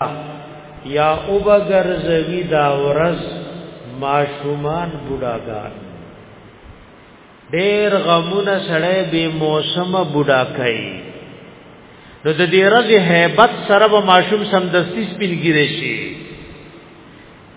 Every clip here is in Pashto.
یا وبګرځوي دا ورځ ماشومان بوډاګان ډېر غمونه سړی به موسم بوډا کوي نو د دې ورځې hebat سره به ماشوم سمدستي سپینګیری شي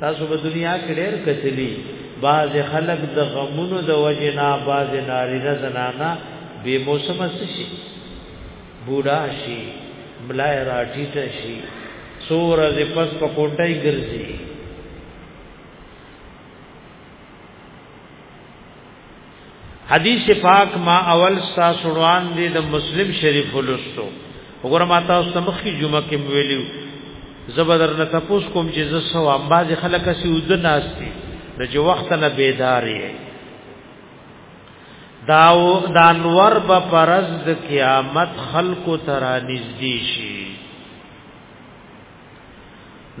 تاسو په دنیا کې ډېر کتلی بعض خلک د غمونو د وجې نه بعض نارینه زنانا بے موسم شي بوډا شي ملای راټیټ شي سور از پس په کوټای ګرځي حدیث پاک ما اول ستا سړوان دی د مسلم شریف ولستو وګوره ما تاسو مخ کی جمعه کې ویلیو زبدر نه تاسو کوم چې زه سو امباز خلک سی ود ناشتي د جو وخت نه بیداری داو دانور په پرز د قیامت خلق ترا نږدې شي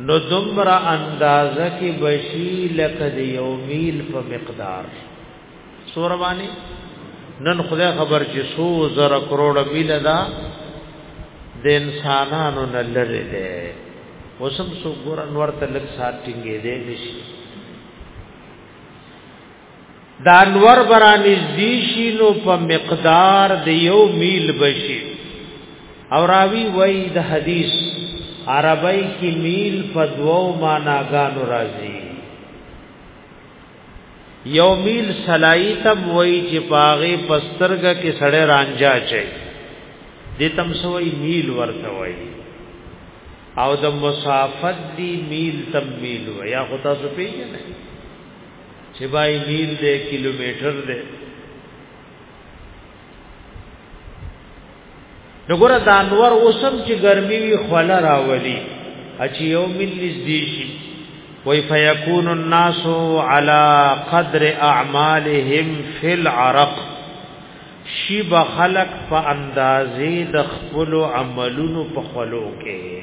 نو دمر اندازه کې بشی لکه د یو میل په مقدار سور باندې نن خدای خبر چې سو زره کروڑ میل دا د انسانانو نه لری دی وسم سو ګور انور تلک سات ټینګې دی نشي دا انور برانی زیشی نو په مقدار د یو میل بشی او راوی وای د حدیث عربی کی میل په دوو معناګانو راځي یو میل سلای تم وای چې پاغه پسترګه کې سړی رانجا چي د تم سوې میل ورته وای او د مسافت دی میل تم میل وای یا خدا سو پیژنه چې بای میل دی کیلومتر دی نګور د انور اوسم چې ګرمي وی خوله راولي اچي یو مل نږدې شي وای فیکون الناس علی قدر اعمالهم فی العرق شی بخلق په اندازې د خپل عملونو په خلو کې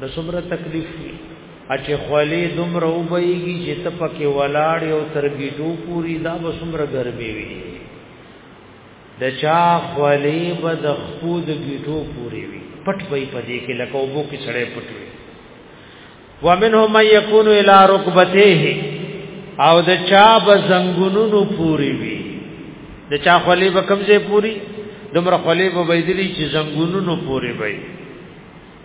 د څومره تکلیف وي اچ خولې دومره وبېږي چې ته پکې ولاړ یو ترګیټو پوری دا به څومره ګرمي وي د چا خولې به د خپود ګیټو پوری وي پټ وي پدې کې لکه وبو کې سړې پټ وي ومنهم من يكون الى ركبتيه او د چا به زنګونونو پوری وي د چا خولې به کمزې پوری دومره خولې به بيدلی چې زنګونونو پوری وي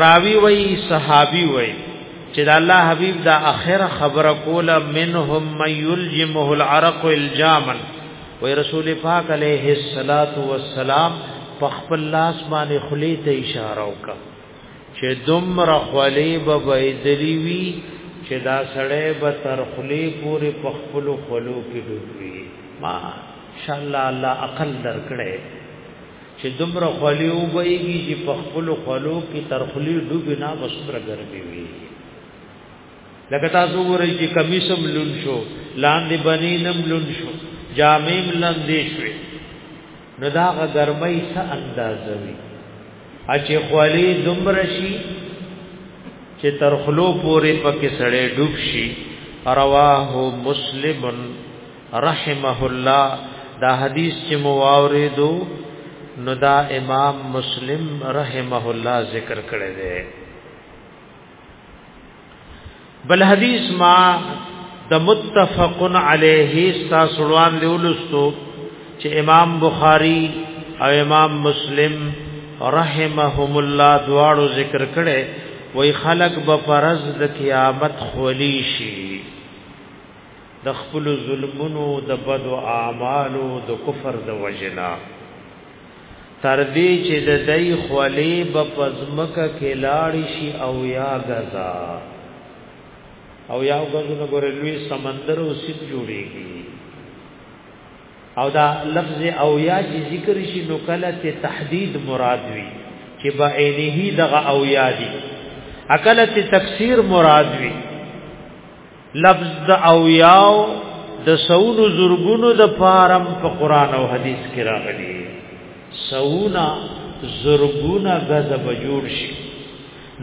راوی وای صحابي وای چې د الله حبيب دا اخر خبره کوله منهم من يلجمه العرق الجاما وای رسول پاک عليه الصلاه والسلام په خپل لاس باندې خلی ته اشاره وکړه چې دمر خلی به بيدلی وی چې دا سړی به تر خلی پورې په خپل خلو کې ډوبوي ما شاء الله الله عقل درکړي چې دومره خولې وبهېږي چې په خپلو خولو کې تر خولې ډوبې نه به څومره ګرمې وي لکه تاسو وګورئ چې کمیس هم لون شو لاندې بنین هم لون شو جامې هم لندې شوې نو دا هغه ګرمۍ څه اندازه وي چې خولې دومره شي چې تر خلو پورې پکې سړې ډوب شي رواه مسلمن رحمه الله دا حدیث چې مو واوریدو نو دا امام مسلم رحمه الله ذکر کړی دی بل حدیث ما د متفق علیه ساسلوان لولستو چې امام بخاری او امام مسلم رحمهم الله دواړو ذکر کړي وای خلق به فرض د قیامت خولی شي د خپلو ظلمونو، د بدو اعمالو، د کفر د وجې نه تر دې چې د دوی خولې به په ځمکه کې لاړې شي او یا ګزا او یا ګزو نه ګورې لوی سمندر او سیب جوړېږي او دا لفظ او یا چې ذکر شي نو کله ته تحدید مراد وي چې با عینه دغه او یا دي اکل ته تفسیر مراد وي لفظ د او یاو د سونو زرګونو د پارم په قران او حدیث کې راغلي سونا زرګونه غضب جوړ شي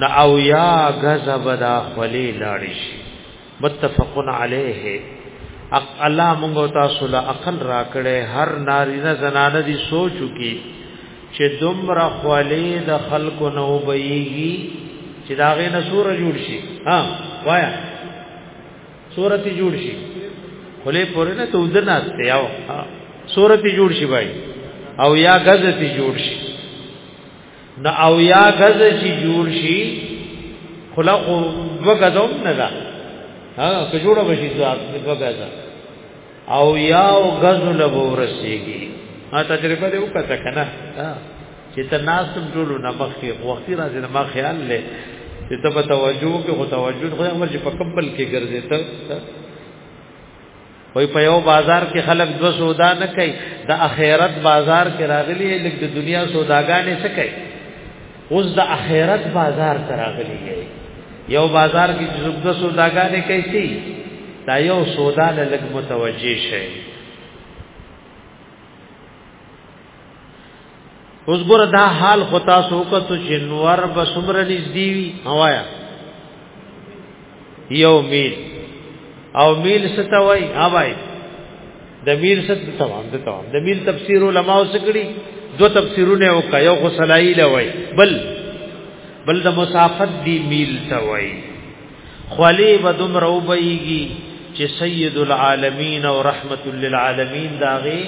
نا او یا غضب دا خلی لاړ شي متفقن علیه اق الله موږ تاسو له عقل راکړې هر نارینه زنانه دي سوچو کې چې دومره خولې د خلکو نه وبېږي چې دا غي نسور جوړ شي ها وایا سورته جوړ شي خولې پورې نه ته ودنه ته یاو سورته جوړ شي بای او یا غزتی جوړ شي نو او یا غزتی جوړ شي خلا او وګدوم نه دا ها که جوړه بشي ځواب وګدا او یاو غز له ورسیږي ما تجربه دې وکړه کنه چې ته ناس ټول نه مخې وختي راځي ما خیال لې چې ته په توجه کې خو توجه خو امر چې په کمبل کې ګرځې ته وای په یو بازار کې خلک دو سودا نه کوي د اخرت بازار کې راغلي لکه د دنیا سوداګانې څه کوي اوس د اخرت بازار ته راغلی دی یو بازار کې چې زبده سوداګانې کوي سي دا یو سودا له لګ متوجي شي اوس ګور دا حال خطا سوکت چې نور بسمر نږدې وي هوایا یو میل او میل ستوي اوای د میل ست تمام د تمام د میل تفسیر علما وسکړي دو تفسیرونه وکا یو خو سلای لوي بل بل د مسافت دی میل توي خلی بدم روبيږي چې سید العالمین او رحمت للعالمین داغي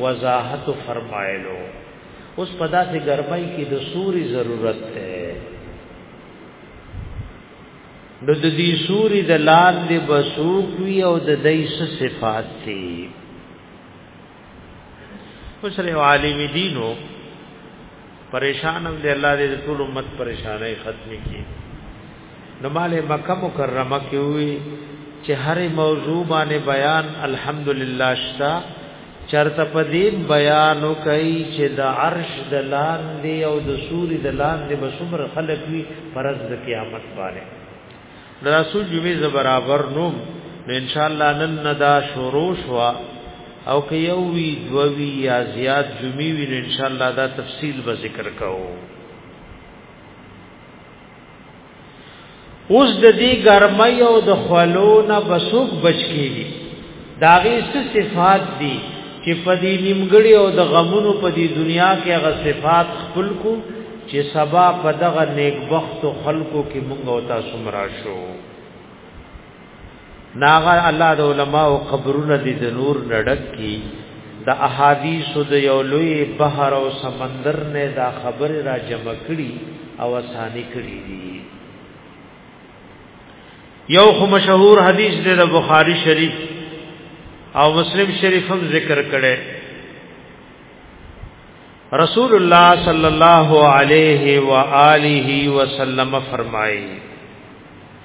وضاحت فرمایلو اوس پدا سے گرمای کی د سوري ضرورت ده نو د دې سوري د لاندې بسوک وی او د دې صفات دي وسره عالم دینو پریشان دی الله دې ټول امت پریشانای ختم کړي نو مال مکه مکرمه کې وی چې هر موضوع باندې بیان الحمدلله شتا چرته په دې بیان کوي چې د عرش د لاندې او د سوري د لاندې به څومره خلک وي پرز د قیامت باندې د رسول جمعې ز برابر نو ان شاء الله نن ندا شروع شو او که یو وی دو وی یا زیات جمعې وی ان شاء الله دا تفصیل به ذکر کوو اوس د دې ګرمۍ او د خلو نه بسوک بچ کیږي دا غي صفات دي چې په دې نیمګړي او د غمونو په دې دنیا کې هغه صفات خپل کو چې سبا په دغه نیکبخت خلکو کې موږ او تاسو مرا شو ناغه الله د علماء او قبرونه دي د نور نډک کی د احادیث د یو لوی بحر او سمندر نه دا خبر را جمع کړي او اسانی کړي دي یو خو مشهور حدیث دی د بخاری شریف او مسلم شریف هم ذکر کړي رسول الله صلی الله علیه و آله وسلم فرمایي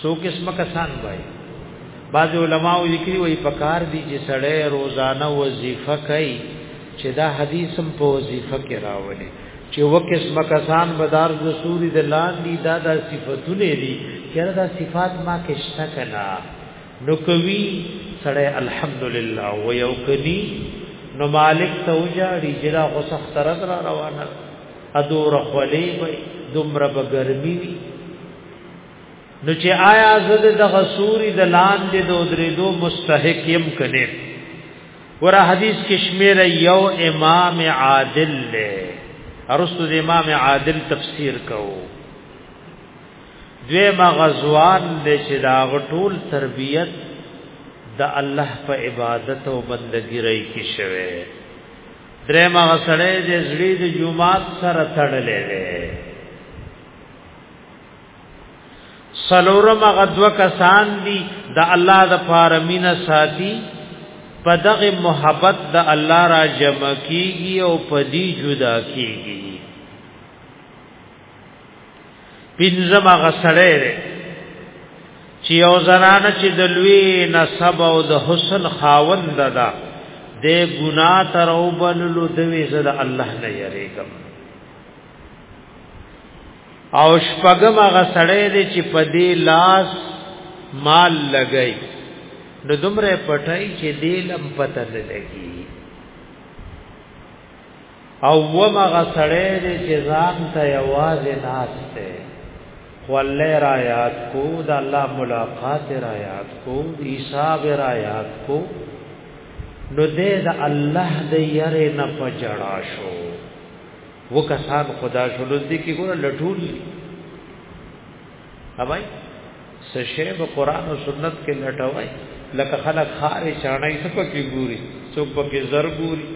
څو قسمه کسان وای بعض علما لیکي وای په کار دي چې سړی روزانه وظیفه کوي چې دا حدیث هم په وظیفه کې راولي چې وکس مکسان بدار د سوري د لاندې دا د صفاتونه دي چیرې دا صفات ما کې شته کنا نو کوي سړی الحمدلله و یو کني نو مالک ته وجاړي چې دا غوسه تر روانه ادو رخولې وي دومره به ګرمي وي نو چې آیا زده د غسوري د لاندې د درېدو مستحق يم کنه ور حدیث کې شمیر یو امام عادل له ارستو د امام عادل تفسیر کو دوی مغزوان دې چې دا غټول تربیت د الله په عبادت او بندګی رہی کې شوه درې مغسړې دې زړې د جمعات سره تړلې سلورم غدو کسان دي د الله د فارمین ساتي په دغه محبت د الله را جمع کیږي او په دې جدا کیږي پینځم غسړې ده چې یو زنانه چې د لوی نسب او د حسن خاوند ده دا د ګنا تر او بللو د وی زړه الله نه یریږم او شپګم هغه سړی دی چې په دې لاس مال لګی نو دومره پټای چې دې لم پته نه لګي او ومغه سړی دی چې ځان ته یوازې ناس ته والله را یاد کو د الله ملاقات را یاد کو حساب را یاد کو نو دې د الله د یره نه پجړا شو و کسان خدا شلو دې کې ګور لټول اوبای سشه به قران او سنت کې لټوي لکه خلک خارې چاڼای څه پکې ګوري څوک پکې زر ګوري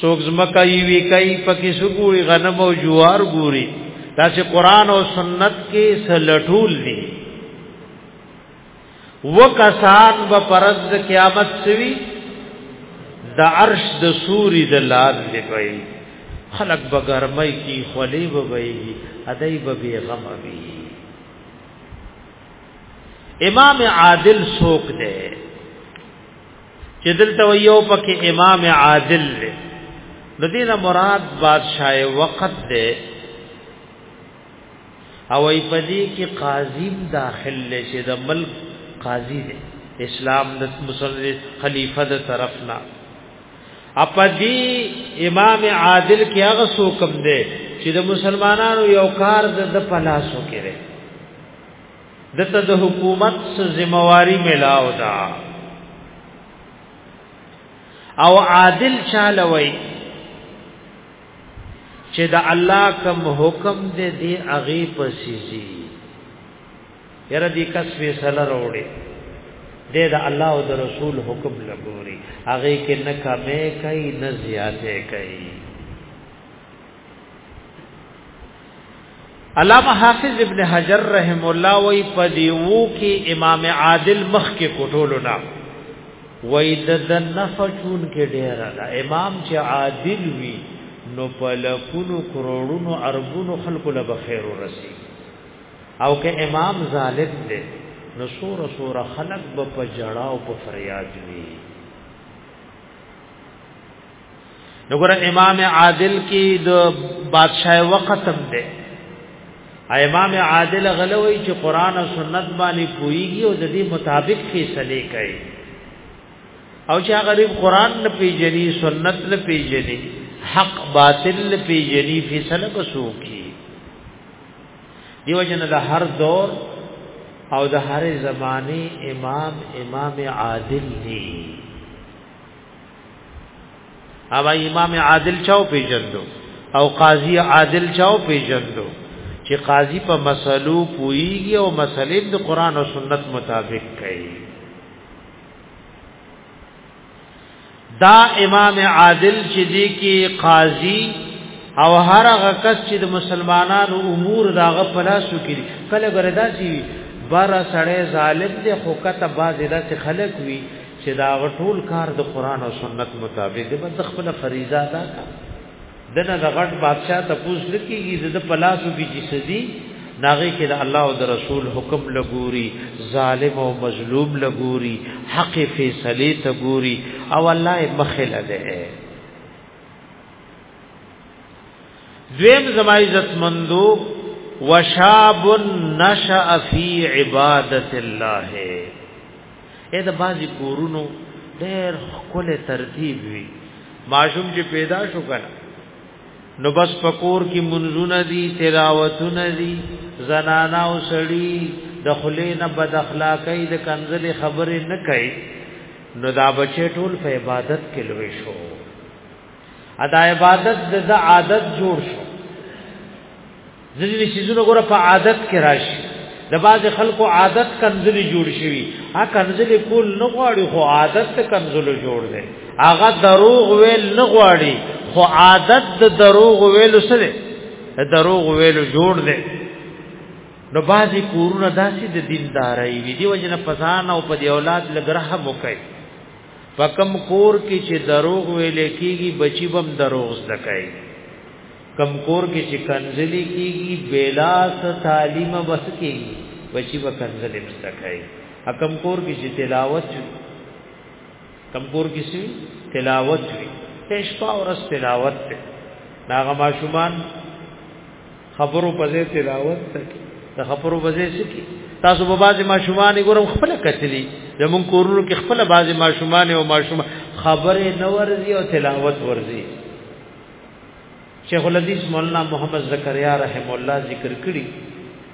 څوک زمکه یې وی کوي پکې سګوري غنم او جوار ګوري دا چې قران او سنت کې سلټول دي وکسان به پرز د قیامت سوي د عرش د سوري د لار لګي خلق به ګرمۍ کی خلی به وي ادای به بی غم وي امام عادل سوک دی چې دلته یو پکې امام عادل دی د دینه مراد بادشاہ وقت دی او ای پدی کی قاضی داخل لشه د ملک قاضی دی اسلام د مسلمان خلیفہ د طرف نه اپدی امام عادل کی هغه سو کم دی چې د مسلمانانو یو کار د پلاسو کړي دته د حکومت سره ذمہواری ملاو دا او عادل چاله وای چې د الله کوم حکم دې دی اغي پسیزي یره دې کس فیصله وروړي دې د الله او د رسول حکم لګوري اغي کې نه کمې کوي نه زیاتې کوي علامه حافظ ابن حجر رحم الله وی پدیو کې امام عادل مخ کې کوټولو نه وی د نفچون کې ډیر ده امام چې عادل وی نو په لکونو کروڑونو اربونو خلکو له بخیر ورسی او که امام ظالم دی نو سور سور خلق به په جړا او په فریاد وی نګور امام عادل کی د بادشاہ وخت هم ده امام عادل غلوی چې قران او سنت باندې کویږي او د دې مطابق فیصله کوي او چې غریب قران نه پیژني سنت نه پیژني حق باطل نه پیژني فیصله کوسو کی دیو جن د هر دور او د هر زمانه امام امام عادل دی او امام عادل چاو پیجندو او قاضی عادل چاو پیجندو چې قاضی په مسلو پویږي او مسلې د قران او سنت مطابق کوي دا امام عادل چې دی کې قاضی او هر هغه کس چې د مسلمانانو امور داغه پلاسو کې کله ګردا شي بار سړی ظالم دی خو کته باز داسې خلک وي چې دا غټول کار د قران او سنت مطابق دی بس خپل فریضه ادا کا دنه د غټ بادشاہ ته پوس لکیږي د پلاسو کې چې سدي ناغي کې د الله او د رسول حکم لګوري ظالم او مظلوم لګوري حق فیصله ته ګوري او الله یې مخله ده دویم زما عزت مندو وشاب نشأ فی عبادت الله اې د بازي کورونو ډېر خپل ترتیب وي ماشوم چې پیدا شو کنه نو بس پکور کې منځونه دي تلاوتونه دي زنانا او سړی د خلې نه بد اخلاقۍ د کنزلې خبرې نه کوي نو دا بچي ټول په عبادت کې لوي شو ادا عبادت د عادت جوړ شو ځینې سيزونه ګوره په عادت کې راشي د باز خلکو عادت کنځلې جوړ شوی ها کنځلې کول نه غواړي خو عادت ته کنځلو جوړ دی هغه دروغ ویل نه غواړي خو عادت د دروغ ویلو سره دروغ ویلو جوړ دی نو بازي کورونه داسې د دینداري وي دی وجنه پسان او په دی اولاد لګره مو کوي پکم کور کې چې دروغ ویل کېږي بچي بم دروغ زده کوي کم کور کې چې کنځلې کیږي بلا س تعلیم بس کیږي بچي به کنځلې مستکای کم کور کې چې تلاوت کم کور کې چې تلاوت وي تشپا اور اس تلاوت ته ناغه ماشومان خبرو پځې تلاوت تک د خبرو پځې سکی تاسو په بازي ماشومان ګورم خپل کتلی زمون کورونو کې خپل بازي ماشومان او ماشومان خبره نو ورزي او تلاوت ورزي شیخ الحدیث مولانا محمد زکریا رحم الله ذکر کړی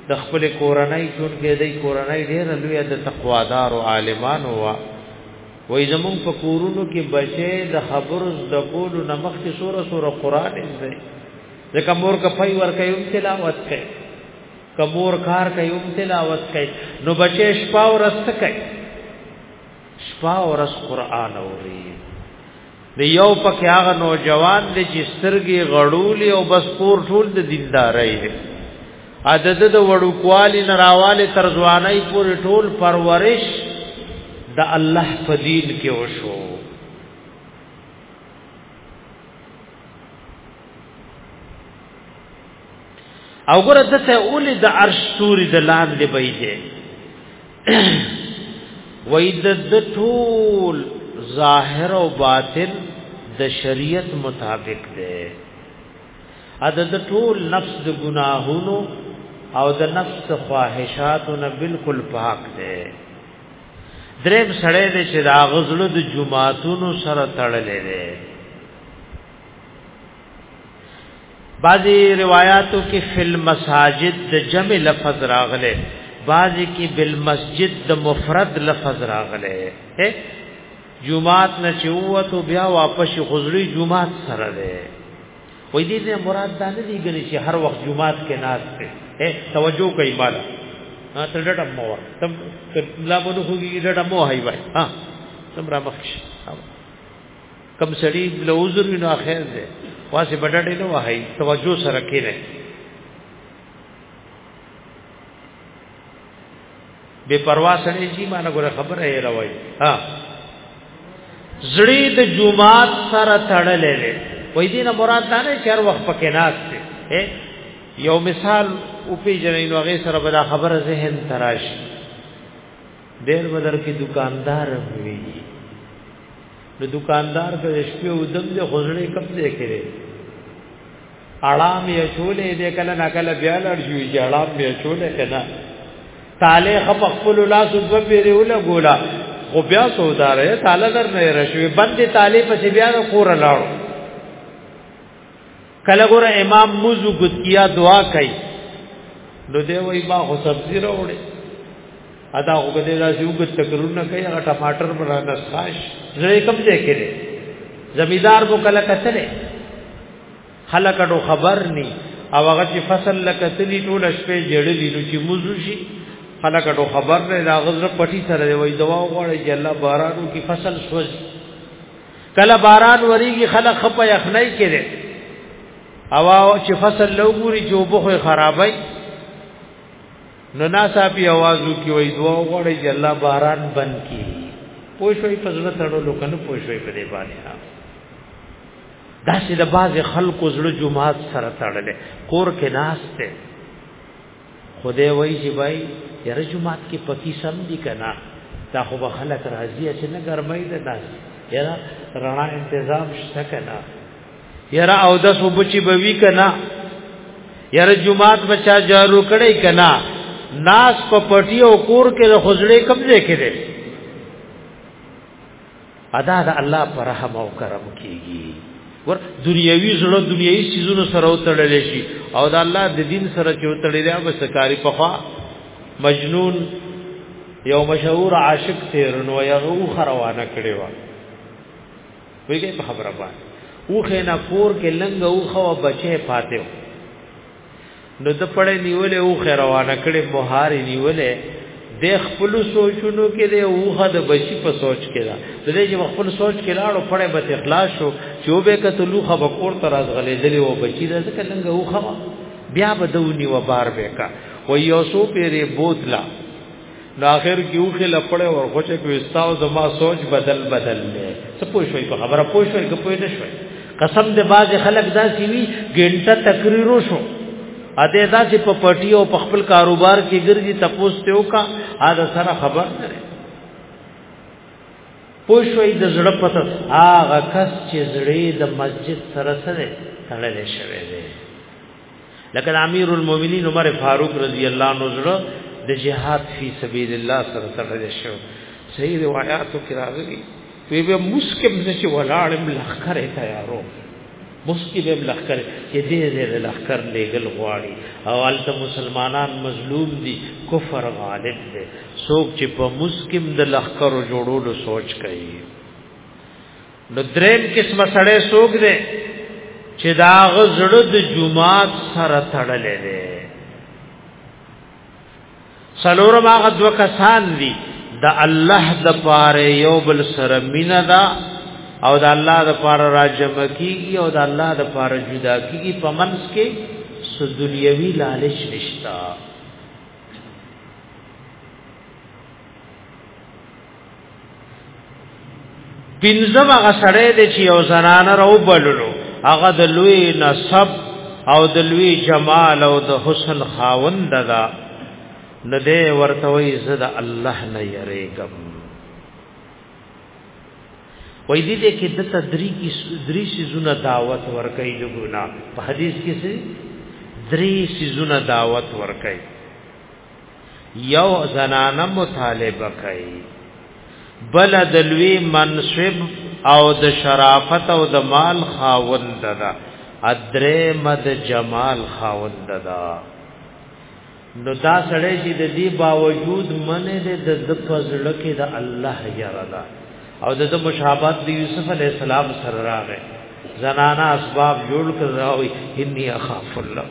د خپل کورنۍ جون کې د کورنۍ ډېر لوی د تقوادار او عالمان وا وې زمون په کورونو کې بچي د خبر د کول نه مخکې سوره سوره قران دې ځکه مور کا پای ور کوي هم تلاوت کوي کمور کار کوي هم تلاوت کوي نو بچي شپه ورځ کوي شپه او ورځ قران اوري د یو پکې هغه نوجوان دی چې سترګې غړولې او بس پور ټول د دیندارۍ دی عدد د وړوکوالي نراواله تر ځوانۍ پورې ټول پرورش د الله په دین کې وشو او ګره دته اولی د عرش سوري د لاندې بيځه وای د ټول ظاهر او باطن د شریعت مطابق دی ا د ټول نفس د ګناهونو او د نفس خواهشاتو نه بالکل پاک دی دریم سړی دی چې دا غزل د جمعاتونو سره تړلې دی بعضی روایاتو کې فل مساجد د جمع لفظ راغله بعضی کې بل مسجد د مفرد لفظ راغله جمعات نه چوتو بیا واپس غزلی جمعات سره ده وې دې نه مراد دا نه دی ګنې چې هر وخت جمعات کې ناز ته اے توجه کوي مال ها تر ډټه مو ور تم لا بده خوږي ډټه مو هاي وای ها تم را مخش کم سړی له عذر وینو اخر دی واسه بډړې نه وای توجه سره کړي بے پروا سړی چې ما نه ګره خبره یې راوي ها زړی د جمعات سره تړلې وي وای دې نه مراد دا نه چر وخت پکې ناس ته یو مثال او پی جنین وغه سره بلا خبره ذهن تراش ډېر بدر کې دکاندار وي نو دکاندار په شپې ودم دې خزړې کم دې کړي اړام یې چولې دې کله نه کله بیا لړ شوې چې اړام یې چولې کنه تاله خپ خپل لاس وځو پیری ولا ګولا خو بیا سودار یې تاله در نه رشوي بندې تاله پسې بیا کور لاړو کله ګور امام موزو ګد کیا دعا کوي نو دی وای ما خو سبزی راوړې ادا خو دې دا چې وګت تکرور نه کوي هغه ټماټر بنا نسخاش زړه کم ځای کې دی زمیدار بو کله کتلې خلک ډو خبر ني او هغه چې فصل لکتلی ټول شپې جړلې نو چې موزو شي خلک ډو خبر نه دا غزر پټي سره وای دوا غواړي چې الله بارانو کې فصل سوځي کله باران وریږي خلک خپه یخنۍ کړي او چې فصل لوګوري چې وبخه خرابای نو ناسا په आवाजو کې وای دوه غړي چې الله باران بند کی پوښوي په زړه تړو لوکنه پوښوي په دې باندې دا چې د باز خلکو زړه جمعات سره تړلې کور کې ناشته خدای وای چې بای یره جمعات کې پکی سم دي کنا دا خو به خلک راضي چې نه ګرمای ده ناس یره رڼا تنظیم شته کنا یره او د صوبچی به وی کنا یره جمعات بچا جارو کړي کنا ناس په پټي او کور کې د خزړې قبضه کړي ادا د الله پر رحم او کرم کیږي ور دنیوي زړه دنیوي سيزونو سره وتړل شي او د الله د دین سره چې وتړل یا بس کاری پخوا مجنون یو مشهور عاشق تیر نو یو خروانه کړي و ویګه خبره باندې اوخه نه کور کې لنګ اوخه بچي فاتح نو د پړې نیولې او خیر روانه کړې بهاري نیولې د خپل سوچونو کې د اوخه د بچی په سوچ کې دا د دې چې خپل سوچ کې لاړو پړې به اخلاص شو چې وبې کته لوخه به کور تر از غلې دلې او بچی دا ځکه لنګ اوخه بیا به دونی و بار وکا و یوسو پیرې بوتلا نو اخر کې وخه لپړې ورخوچه کې وستاو زما سوچ بدل بدل لې څه پوه شوي په خبره پوه شوي که پوه نه شوي قسم دې باز خلک دا سی وی ګنټه تقریر شو ا دې دا چې په پټي او په خپل کاروبار کې ګرځي تپوس ته وکا ا دا سره خبر نه پوه شوي د زړه پته هغه کس چې زړه د مسجد سره سره تړلې شوی دی لکه امیر المؤمنین عمر فاروق رضی الله عنه زړه د جهاد فی سبیل الله سره تړل شو صحیح روایتو کې راغلي وی به مسکم چې ولاړم لخر تیارو مسکی به لخر چې دې دې لخر لګل غواړي او البته مسلمانان مظلوم دي کفر غالب دي څوک چې په مسکم د لخر جوړولو سوچ کوي نو دریم قسمه سړی سوګ دی چې دا غزړه د جمعات سره تړلې دی سلور ما غد وکسان دی د الله د پاره یو بل سره مینا دا او د الله د پاره راجم کیږي او د الله د پاره جدا کیږي پمنس کې سو دنیوي لالچ نشتا پنځم هغه سړی دی چې یو زنانه راو بللو هغه د لوی نسب او د لوی جمال او د حسن خاوند ده نو دې ورته وي زده الله نه یریګم وای دې دې کې د تدری کی درې سيزونه دعوت ورکړي د ګنا په حدیث کې سي درې سيزونه دعوت ورکړي یو زنانه مطالبه کوي بل د لوی منصب او د شرافت او د مال خاوند ده ادرې مد جمال خاوند ده نو دا سړی چې د دې باوجود منه د د پزړه کې د الله یاره ده او د مشابهت د یوسف علی السلام سره راغی زنانا اسباب جوړ کړو اني اخاف الله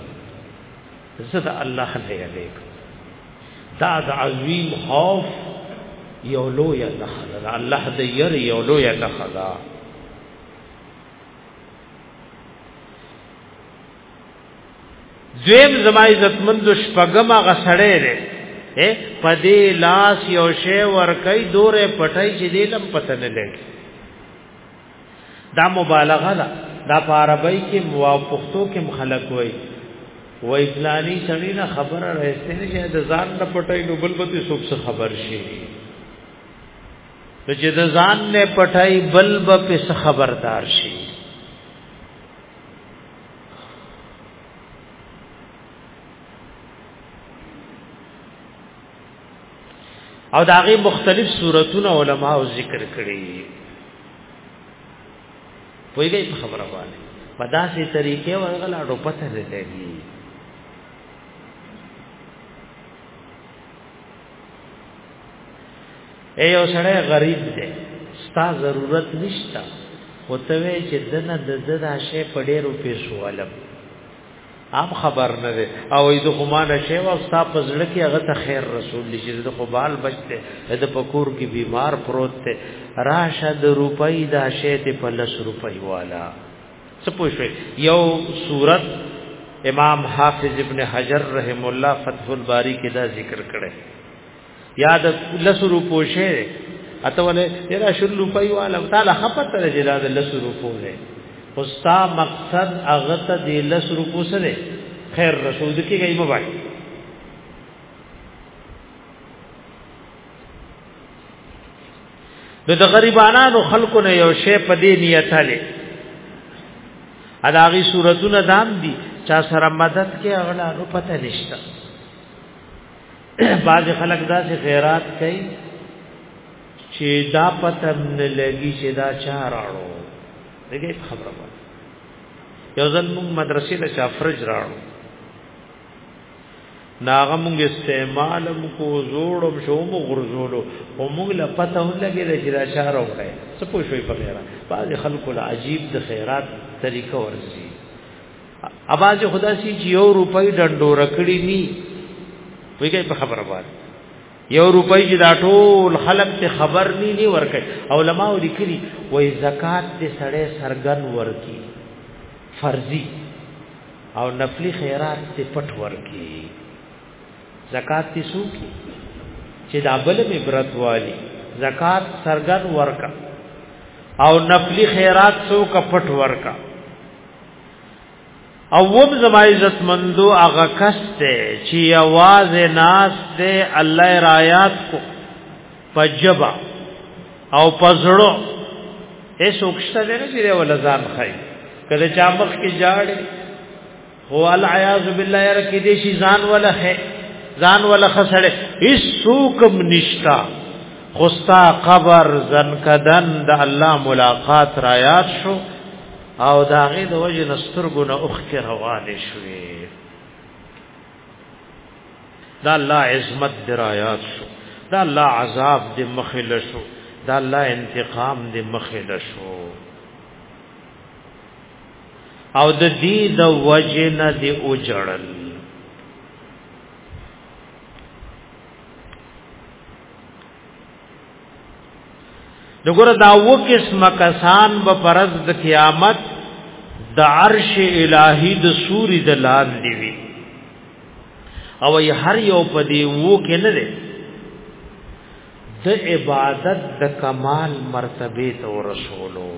زه د الله نه یریږم دا د عظیم خوف یو لوی نښه ده الله د ير یو لوی نښه ده دویم زما عزتمند شپګم هغه سړی دی په دې لاس یو شی ورکای دوره پټای چې دې لم پته نه لګي دا مبالغه ده دا په عربی کې موافقتو کې مخلق وای وای فلانی سړی نه خبره راځته نه چې د ځان نه پټای نو بل بته سوب څه خبر شي نو چې د ځان نه پټای بل به پس خبردار شي او داغه مختلف صورتونه علما او ذکر کړي پویږي په خبره باندې په داسې طریقې ورغلا ډو پته نه لګي اے یو سړی غریب دی ستا ضرورت نشتا وته وی چې دنه د ددا شی په ډیرو پیسو ولم ام خبر نه ده او اې د خمانه شی او ستا په زړه کې هغه ته خیر رسول دي چې د خبال بچته د پکور کې بیمار پروت ته راشه د روپۍ دا شی ته په لس روپۍ والا څه پوښوي یو صورت امام حافظ ابن حجر رحم الله فتح الباری کې دا ذکر کړي یا د لس روپو شی اته ولې یرا شل روپۍ والا تعالی خپت ته جلا د لس روپو نه خوستا مقصد هغه ته د لس روپو سره خیر رسول کی گئی مبای د غریبانو خلکو نه یو شی په دې نیت هله اداغي صورتونه دام دي چا سره مدد کې اغلا نو پته نشته بعض خلک دا چې خیرات کوي چې دا پته نه لګي چې دا چا راړو دغه خبره وایي یو ځل موږ مدرسې له چافرج راړو ناغه موږ استعمال کو زوړم شو موږ غرزولو او موږ له پته هم لګي چې دا چا راړو څه پوښوي په غیره بعض خلکو له عجیب د خیرات طریقه ورزي اباز خدا سي چې یو روپۍ ډنډو رکړی ني ویګي په خبره واره یو روپۍ چې دا ټول خلق ته خبر ني ني ورکړي علماء لیکلي وای زکات دې سړې سرګن ورکی فرضي او نفلی خیرات ته پټ ورکی زکات دې سو کی چې دا بل می برت والی زکات سرګن ورکا او نفلی خیرات سو کا پټ ورکا او وب زما عزت مندو هغه کس ته چې आवाज ناس ته الله رايات کو پجبا او پزړو هیڅ وکشته نه چې ولا ځان خای کله چا مخ کې جاړي هو العیاذ بالله ير کې دې شي ځان ولا خې ځان ولا خسړې هیڅ سوکم نشتا خوستا قبر زن کدن د الله ملاقات رايات شو او دا غي د وجه نسترګونه اوخ کې روانې شوې دا الله عظمت درایات شو دا الله عذاب دې مخل شو دا الله انتقام دې مخل شو او د دې د وجه نه دې اوجړل دغه دا و قسم کسان به پرز د قیامت د عرش الہی د سوري د لاندې وي او ی هر یو په دی وو کې نه دی د عبادت د کمال مرتبه ته رسولو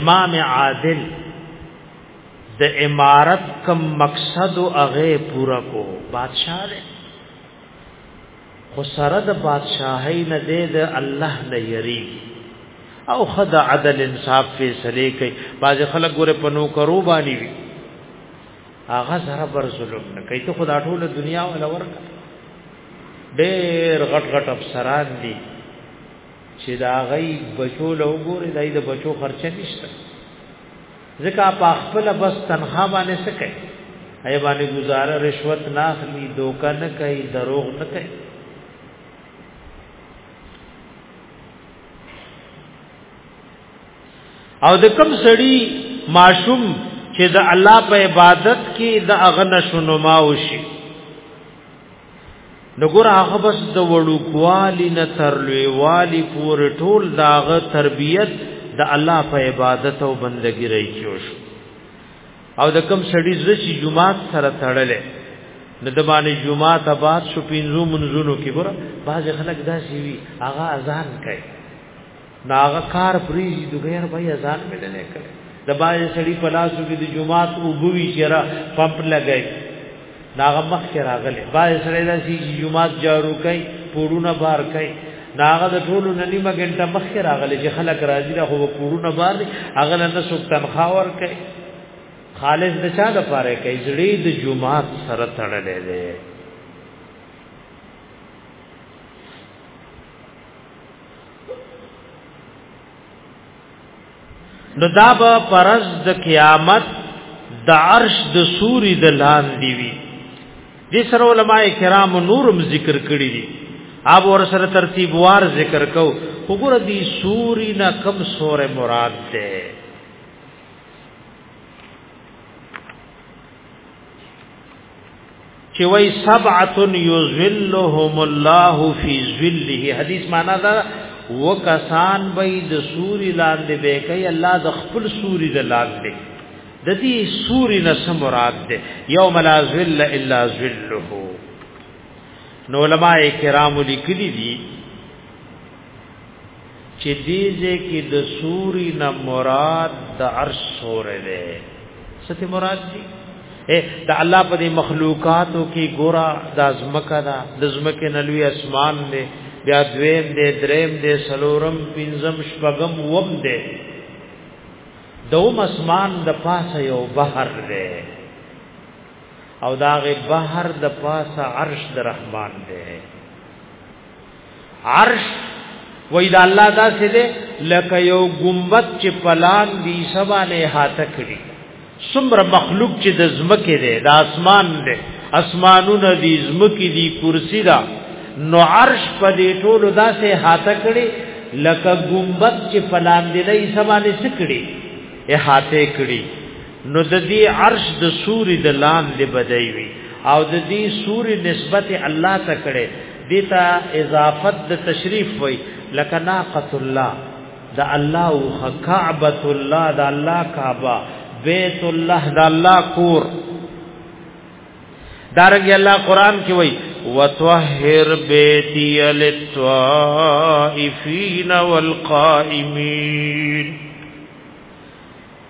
امام عادل د امارت کم مقصد او هغه پورا کو بادشاہ دی خو سره د بادشاہي نه دی د الله نه یری او خدا عدل انصاف فیصله کوي باز خلک ګوره پنو کرو باندې وي هغه سره بر ظلم نه کوي ته خدا ټول دنیا ول ورکړه ډېر غټ غټ افسران دي چې دا غي بچو له وګوره دای د بچو خرچه نشته ځکه په خپل بس تنخوا باندې څه کوي هي باندې گزاره رشوت نه اخلي دوکه نه کوي دروغ نه کوي او د کم سړی معشوم چې د الله په عبادت کې د اغنه شنو ما وشي نو ګور هغه بس د وړو کوالی نه تر لوی والی پور ټول داغه تربیت د دا الله په عبادت او بندګی رہی چوش او د کم سړی زشي جمعات سره تړلې نو د باندې جمعات آباد شو پینځو منځونو کې ګور باز خلک داسي وي هغه اذان کوي ناغه کار پریږي د غیر به اذان مې نه کړي د باندې سړی په لاسو کې د جمعات او بوي چیرې پمپ لګای ناغه مخ کې راغله باندې سړی د سی جمعات جارو کوي پورونه بار کوي ناغه د ټولو نیمه ګنټه مخ کې راغله چې خلک راځي دا خو پورونه بار دي هغه نه څوک تنخوا ور کوي خالص د چا د پاره کوي زړی د جمعات سره تړلې ده نو دا به پرز د قیامت د عرش د سوري د لاندې وي د سره علما کرام نورم ذکر کړی دي اب ور سره ترتیب وار ذکر کو وګوره دي سوري نه کم سوره مراد ده چې وای سبعه یذلهم الله فی ذله حدیث معنا دا وکسان به د سوري لاندې به کوي الله د خپل سوري د لاندې د دې سوري نه سمرات ده یوم لا ذل الا ذله نو علماء کرام لیکلي دي چې دې ځکه د سوري نه مراد د عرش سور دی ست مراد دی اے د الله په دې مخلوقاتو کې ګورا د ازمکه دا د ازمکه نلوي اسمان دی بیا دویم دی دریم دی سلورم پنځم شپږم وم دی دوم اسمان د پاسه یو بحر دی او داغه بحر د پاسه عرش د رحمان دی عرش وای دا الله دا سه ده لکه یو گنبد چې پلان دی سبانه هاته کړی څومره مخلوق چې د زمکه ده د اسمان ده اسمانونه دی زمکه دی کرسی ده نو عرش په دې ټولو داسې هاته کړي لکه گنبد چې پلان دی نه سبانه سکړي احاطه کړي نو د دې عرش د سوري د لاندې بدای وي او د دې سوري نسبت الله ته کړي دیتا اضافت د تشریف وي لکه ناقۃ الله د الله او کعبۃ الله د الله کعبه بیت الله د الله کور دارنګ الله قران کې وای وطهر بیتی للطائفین والقائمین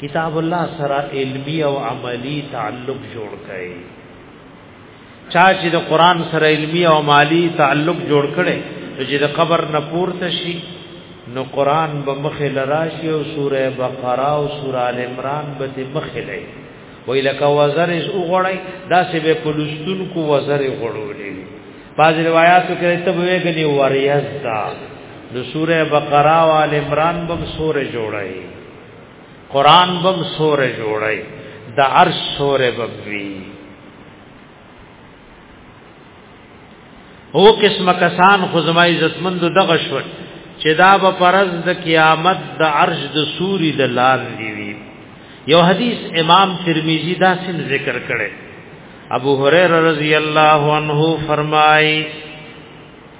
کتاب الله سره علمی او عملی تعلق جوړ کړي چا چې د قران سره علمی او عملی تعلق جوړ کړي چې د قبر نه پورته شي نو قران به مخه لراشي او سوره بقره او سوره ال عمران به مخه لای وی لکه وزر اس وګړی دا سه به پلوستون کو وزر غړولې بعض روایتو کې ته به غني وریاز دا د سوره بقره او ال عمران به سوره جوړای قران بم سورې جوړي د عرش سورې بوي او قسم کسان خزما عزتمند دغه شو چې دا به پرز د قیامت د عرش د سوري د لار دی وی یو حدیث امام ترمذی دا سن ذکر کړي ابو هريره رضی الله عنه فرمایي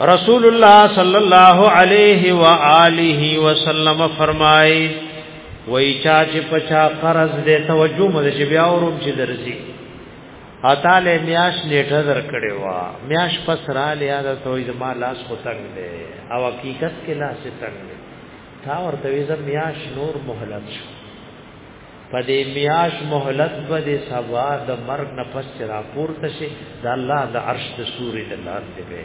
رسول الله صلی الله علیه و آله وسلم فرمای وای چا چې پچا قرض دې توجه مده چې بیا وروم چې درځي اتا له میاش نیټه در کړي وا میاش پس را لیا د توې زما لاس خو تنگ دی او حقیقت کې لاس تنگ دی تا ورته وې زما میاش نور مهلت شو په دې میاش مهلت به د سبا د مرګ نه پس راپور تشه د الله د عرش د سورې د لاندې به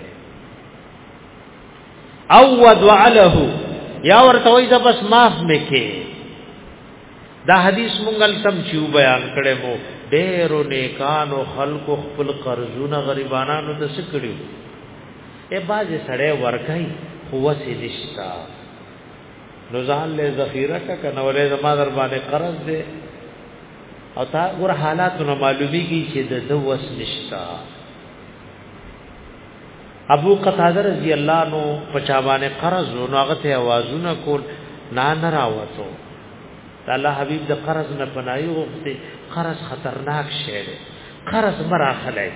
او ودعله یا ورته وای دا بس معاف مکه دا حدیث مونږل تم چیو بیان کړي مو ډېرو نیکانو خلکو خپل قرضونه غریبانو ته سکړي اے باز سړی ورکای خو وسې نشتا نو ځان له ذخیره کا کنه ولې زما در باندې قرض دې او تا ګور حالات نو معلومیږي چې د دوس نشتا ابو قتاده رضی الله نو پچا باندې قرض نو هغه ته आवाजونه کول نه نه راوته الله حبیب د قرض نه پناهي وغوښته قرض خطرناک شی دی قرض مراخله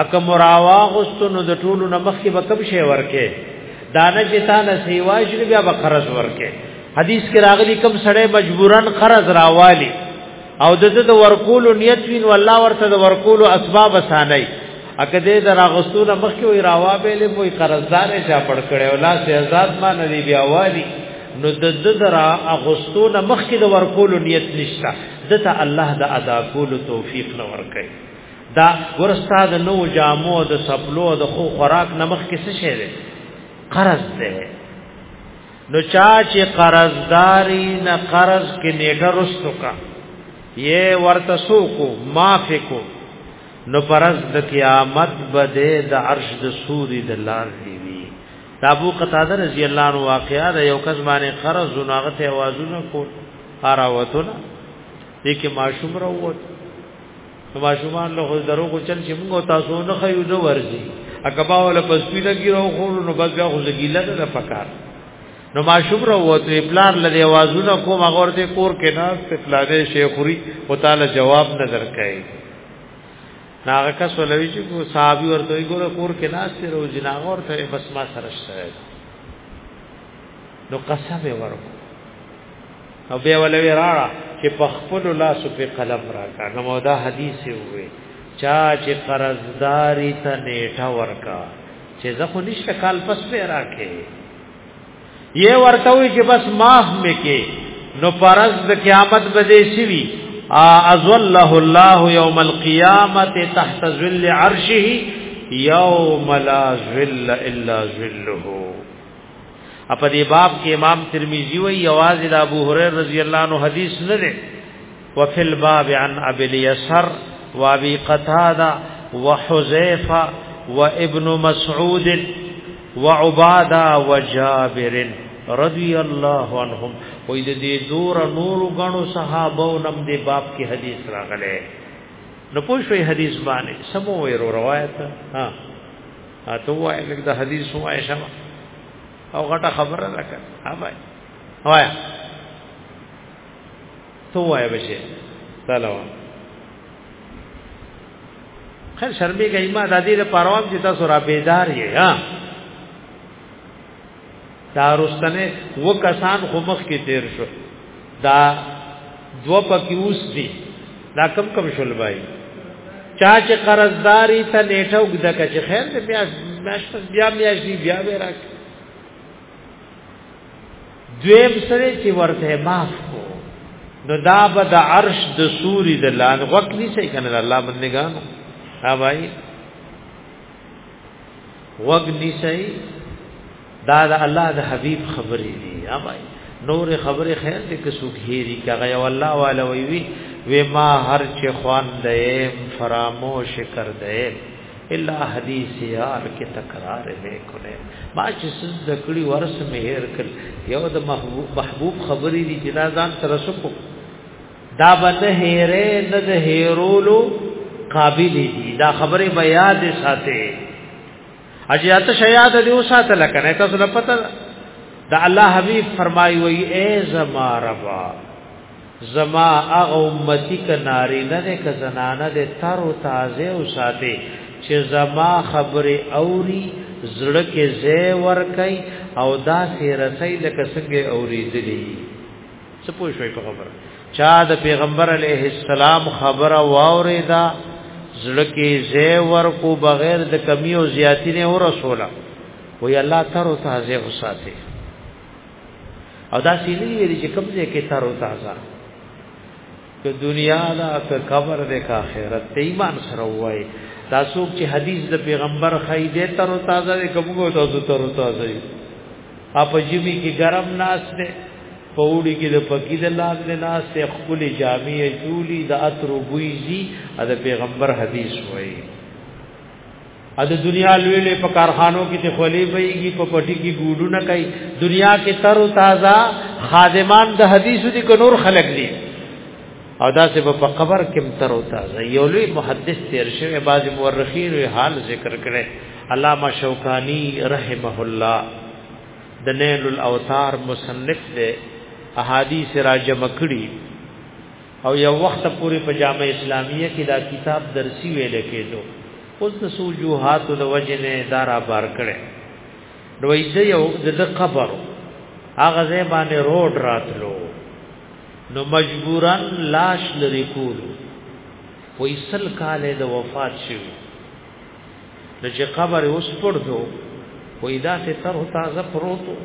اکه مراوا غستونو د ټولو نمخ کې به کم شي ورکه دانه چې تا نه سیوا شری بیا به قرض ورکه حدیث کې راغلی کم سړی مجبورن قرض راوالی او د د ورکول نیت وین والله ورته د ورکول اسباب اسانای اکه دې درا غستونه مخکې وی راوا بیلې وی قرضدار چا پړ کړي او لاس آزاد ما نه دی بیا والی نو د د درا غستونه مخکې د ورکول نیت نشته دته الله د ادا کول توفیق نه ورکړي دا ورستا د نو جامو د سپلو د خو خوراک نمخ کې څه شی دی قرض دی نو چا چې قرضداري نه قرض کې نیټه رستو کا یې ورته سوکو معافي کو نو پرز د قیامت بده د عرش د سوري د لار دی وی ابو قتاده رضی الله عنه واقعا د یو کس باندې قرض زناغه ته आवाजونه کو اراوتونه دې کې ماشوم راووت نو ماشومان له دروغ چل چې موږ تاسو نه خیو نه ورځي اکبا ولا پس پی لګی راو خو نو بس بیا خو زګیله نه پکار نو ماشوم راو ته پلار لدی आवाजونه کوم هغه ته کور کې ناس ته پلانې شیخوري او تعالی جواب نه درکای ناغه کس ولوي چې کو صحابي ورته ګوره کور کې ناس ته روز ناغه ورته بس ما سره شته نو قسم یې ورکړ او بیا ولوي راړه چې په خپل لاس په قلم راکا نو مودا حدیث وي چا چې قرضداري ته نیټه ورکا چې زه خو نشته کال پس به راکې یې ورته وي چې بس معاف مکې نو پرز د قیامت به دې شي ازله الله یوم القیامت تحت ظل عرشه یوم لا ظل الا ظله په دې باب کې امام ترمذی وی یواز د ابو هريره رضی الله عنه حدیث نه ده وفي الباب عن ابي اليسر وابي قتاده وحذيفه وابن مسعود وعباده وجابر رضی الله عنهم وې د دې دور نور غنو صحابه او نم دې باب کې حدیث راغله نو پوښوي حدیث باندې سمو ویرو روایت ها اته وای لکه د حدیث وای شم او غټه خبره لکه اوبای وای تو وای بشه تعالی خیر شرمې کوي ما د دې لپاره وام چې تاسو را بیدار یې ها دا رستنه و کسان خو مخ کې تیر شو دا دو پکې اوس دي دا کم کم شول بای چا چې قرضداري ته نیټه وګدا چې خیر دې بیا ماشته بیا بیا شي بیا به راک دویم سره چې ورته معاف کو نو دا به د عرش د سوري د لان وقلی سي کنه الله بندگانو ها بھائی وګنی سي دا د الله د حبيب خبرې دي یا بای نور خبرې خیر دې که څوک هېری کغه یو الله والا وی وی و ما هر چې خوان دې فراموش کر دې الا حدیث یار کې تکرار نه کړي ما چې سز د کړي ورس مې هېر کړ یو د محبوب محبوب خبرې دي چې دا ځان سره سکو دا بنه هیره نه د هیرولو قابل دي دا خبره به یاد ساتي اجیات شیاد دی او ساته لکنه تاسو نه پته دا الله حبیب فرمایي وي اے زما ربا زما اغ امتی ک ناری نه ده ک زنانه ده تر او تازه او ساته چې زما خبره اوري زړه کې زې ور کوي او دا سي رسي لکه څنګه اوري دي څه پوه شوي په خبره چا د پیغمبر علیه السلام خبره واورې دا زړه کې زی ورکو بغیر د کمی او زیاتی نه او رسوله وی الله تر او تازه وساته او دا سیلی چې کوم ځای کې تر او تازه که دنیا دا که قبر دې کا خیرت ته ایمان سره وای دا څوک چې حدیث د پیغمبر خای دې تر تازه دې کومو ته زو تر تازه یې اپ جمی کې ګرم ناس دې پوړی کې د پکی د لاس دې ناس ته خپل جامع چولی د اترو بویزی د پیغمبر حدیث وای ا د دنیا لوی لوی په کارخانو کې ته خولې ویږي په پټي کې ګوډونه کوي دنیا کې تر او تازه خادمان د حدیثو دي کنور خلق دي او دا سه په قبر کې تر او تازه یو لوی محدث تیر شوی باز مورخین حال ذکر کړي علامه شوکانی رحمه الله د نیل الاوتار مصنف دی احادیث راجمکړي او یو وخت پورې په جامعه اسلامیه کې دا کتاب درسي ویل کېدو اوس د سوجوحات د وجه نه دارا بار کړي دوی د یو د قبر هغه ځای باندې روډ راتلو نو مجبورا لاش لري کولو وې سل کال د وفات شوی نو چې قبر اوس پړدو وې دا سه تر تازه پروتو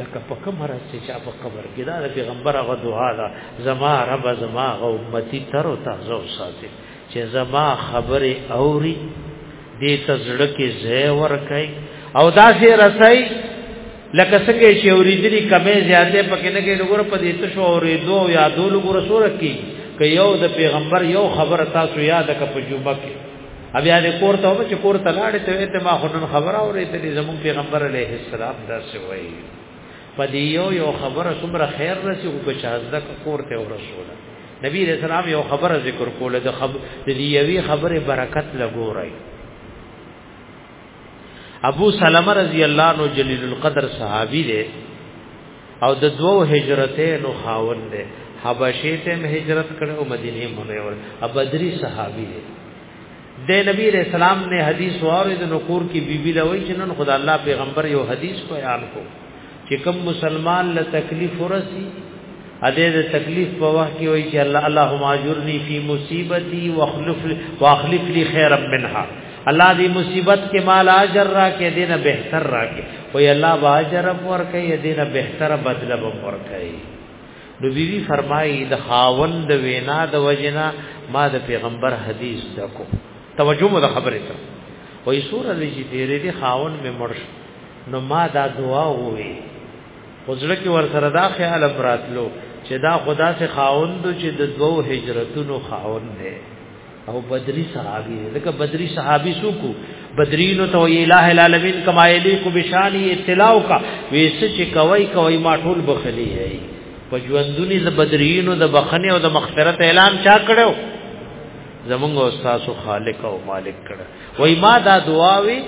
لکه په کوم راز چې چا په قبر کې دا د پیغمبر هغه دعا ده زما رب زما غو امتی تر تازه وساتي چې زما خبره اوري دې ته زړه کې زه ور کوي او دا سه رسای لکه څنګه چې اوریدلی کمې زیاتې پکې نه کې لګور په دې ته شو اورې دو یا دو لګور سور کې که یو د پیغمبر یو خبر تاسو یاد کړئ په جوبه کې بیا دې کور ته وبچ کور ته لاړې ته ته ما خونن خبره اورې ته دې زمون پیغمبر علیه السلام درس وایي پدې یو یو خبره څومره خیر رسی او بچازده کور ته ورسول نبی رسول الله یو خبره ذکر کوله د خبر د یوې خبره برکت لګورای ابو سلمہ رضی الله عنه جلیل القدر صحابي دی او د دوو هجرتینو خاوند دی حبشه ته هجرت کړو او مدینه منور ابدری صحابي دی د نبی رسول الله نے حدیث واره د نقور کی بیبی لوي چې نن خدای الله پیغمبر یو حدیث بیان کو چې کوم مسلمان له تکلیف ورسی ا دې د تکلیف په وخت کې وایي چې الله اللهم اجرني فی مصیبتی واخلف واخلف لي خیرا منها الله دې مصیبت کې مال اجر را کې دې نه بهتر را کې وایي الله باجر ور کوي دې نه بهتر بدل ور کوي نو بیبي فرمایي د خاوند وینا د وجنا ما د پیغمبر حدیث دکو توجه مو د خبره ته وایي سورہ دې چې دې خاوند مې مرش نو ما دا دعا ووي خزړه کې ور سره دا خیال براتلو چې دا خدا سے خاوند چې د دوو هجرتونو خاوند دی او بدری صحابي لکه بدری صحابي سوکو بدرین تو الہ العالمین کما الیکو بشانی اطلاع کا ویس چې کوي کوي ما ټول بخلی ہے په ژوندونی ز بدرینو د بخنه او د مغفرت اعلان چا کړو زمونږ استاد خالق او مالک کړه وای ما دا دعا وی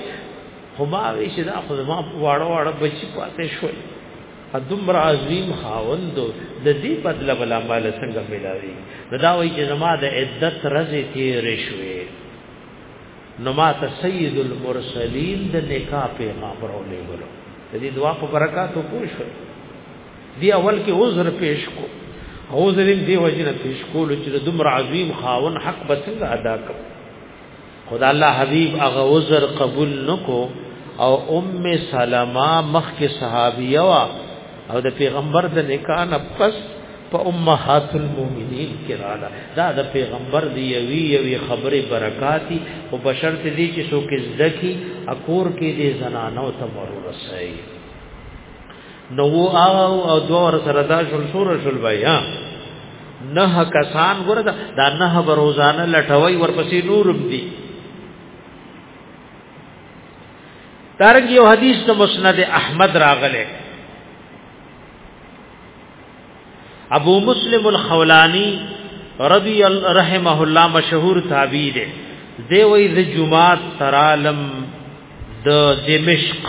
خو ما وی چې دا خو ما واړه واړه بچی پاتې شول دومره عظیم خاوند د دې بدله بل عمل څنګه ملاوي دا وایي چې زما د عدت رزه تیرې شوې نو ما ته سید المرسلین د نکاح پیغام راولې غلو د دې دعا په برکات پوه شو دی اول کې عذر پیش کو عذر دې وجنه پیش کول چې د دومره عظیم خاوند حق به څنګه ادا کړ خدا الله حبیب هغه عذر قبول نکو او ام سلمہ مخ کې صحابیه وا او د پیغمبر د نکاح نه پس په امهات المؤمنین کې رااله دا د پیغمبر دی یوی یوی خبره برکاتی او بشر ته دی چې څوک زدکی اکور کې دې زنانو ته ورسای نو او او دو ور سره دا شل سور شل بای ها نه کسان ګره دا نه بروزانه لټوي ورپسې نورم دي دارنګ یو حدیث د مسند احمد راغله ابو مسلم الخولانی رضی الله رحمه الله مشهور تابعی دی دی وی د جمعات ترالم د دمشق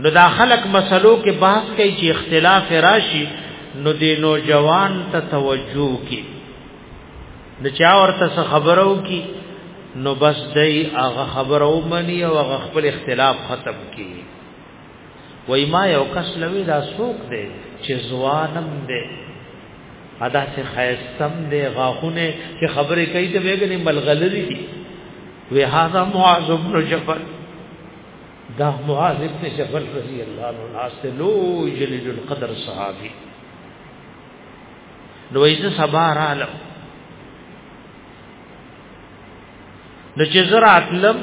نو دا خلق مسلو کې بحث کوي چې اختلاف راشي نو دی نوجوان ته توجه کی نو چا ورته خبرو کی نو بس دی هغه خبرو منی او هغه خپل اختلاف ختم کی وای ما یو کس لوي دا سوق دی چې ځوانم دی ادا سے خیستم دی غاخونه چې خبرې کوي ته وګنې ملغلری دی وی هاذا معاذ بن جبل دا معاذ ابن جبل رضی الله عنه ناس ته لو جلیل القدر صحابي نو ایز سبا رالم نو چې زرا اتلم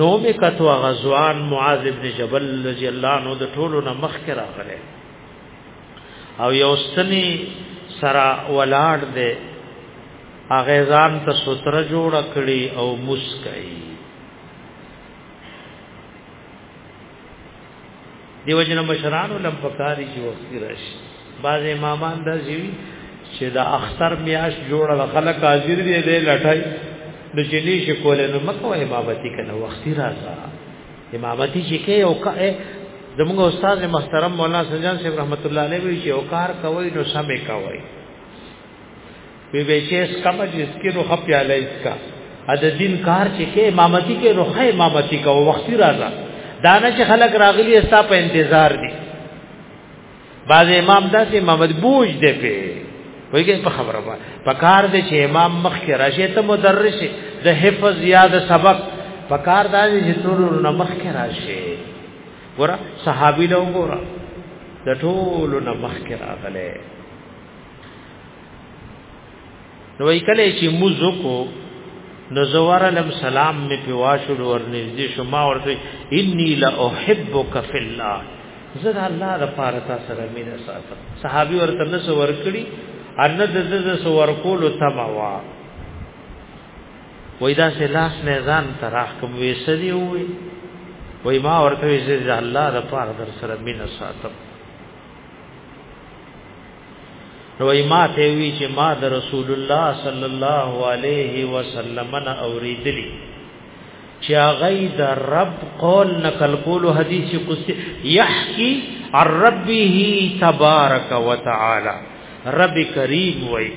نو می کتو غزوان معاذ ابن جبل رضی الله عنه د ټولو نه مخ کې راغله او یو سنی سرا ولاړ دے اغیزان ته ستر جوړ کړي او مسکای دیو جن مشرانو لم پکاري چې وفتی راشي بعض امامان دا زیوی چې دا اختر میاش جوړ خلک حاضر دي دې لټای نو چې ني شي کول نو مکو امامتي کنه وختي راځه امامتي چې کې او کا زموږ استاد محترم مولانا سجان صاحب رحمت الله علیه وی چې او کار کوي نو سمې کوي وی به چې اس کا مجلس کې روح پیاله اس کا ا د دین کار چې کې امامتی کې روح امامتی کا وختي راځه دانه چې خلک راغلي استا په انتظار دي بعض امام داسې امامت بوج دی په ویګه په خبره وه پکار دې چې امام مخ کې راشه ته مدرس د حفظ یا د سبق پکار دا چې ټول نه مخ کې راشه ګور صحابي له ګور د ټول نه مخ کې راغله نو وی کله چې موزو کو نو زوار لم سلام می په واشو ور نږدې شما ورته انی لا احبک فی الله زه الله د پاره تا سره مینه ساتم صحابي ورته نس ور کړی ان د د د سور کول تما وا وای دا سه لاس نه ځان تراخ کوم وسدی وای وای ما ورته زه الله د پاره در سره مینه ساتم نو ما ته وی چې ما د رسول الله صلی الله علیه وسلم نه اوریدلی چې هغه د رب قول نقل کول حدیث قدسی یحکی عن ربه تبارک وتعالى رب کریم وای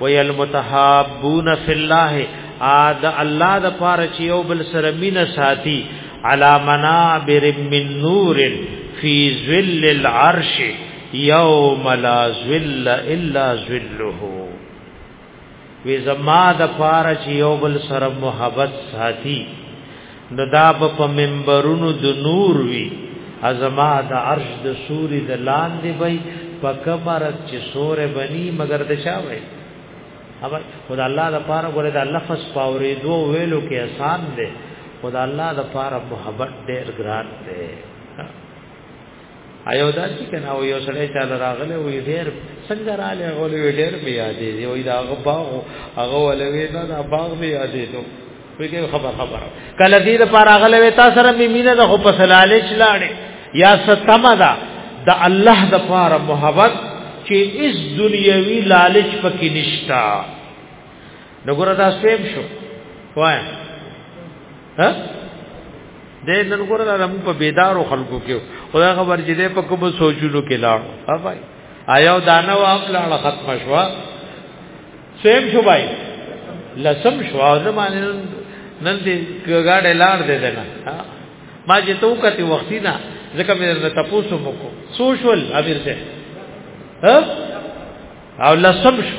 ویل متحابون فی الله اد الله د پاره چې یو بل سره مینه ساتي علا منابر من نور فی ظل العرش یوم لا ظل الا ظله وی زما د پاره چې یو بل سره محبت ساتي نو دا په منبرونو د نور وی ازما د عرش د سوري د لاندې وي په کمرت چې سورې بني مگر د شاوي اوبه خدای الله د پاره ګوره دا لفظ پاورې دو ویلو کې آسان دی خدای الله د پاره محبت ډېر ګران دی ایو دا چې کنه او یو سړی چا راغله وی ډیر څنګه را لغولې وی ډیر بیا دی دی وی دا باغ هغه ولوي نه دا باغ بیا دی نو وی کې خبر خبر کله دې لپاره هغه وی تاسو سره میمینه د خو پسلاله چلاړي یا ستما دا د الله د پاره محبت چې اس دنیوي لالچ پکې نشتا نو ګره دا سویب شو وای ها دې نن ګره دا موږ په بیدارو خلکو کې خدا خبر چې دې په کوم سوچونو کې لاړ ها بھائی آیا دانه واپ لاړ ختم شو سویب شو بھائی لسم شو او زمانه نن دې ګاډه لاړ دې دنا ما چې تو کته وختي نه ځکه مې نه تاسو مو کو سوشل امیر دې ها او لسم شو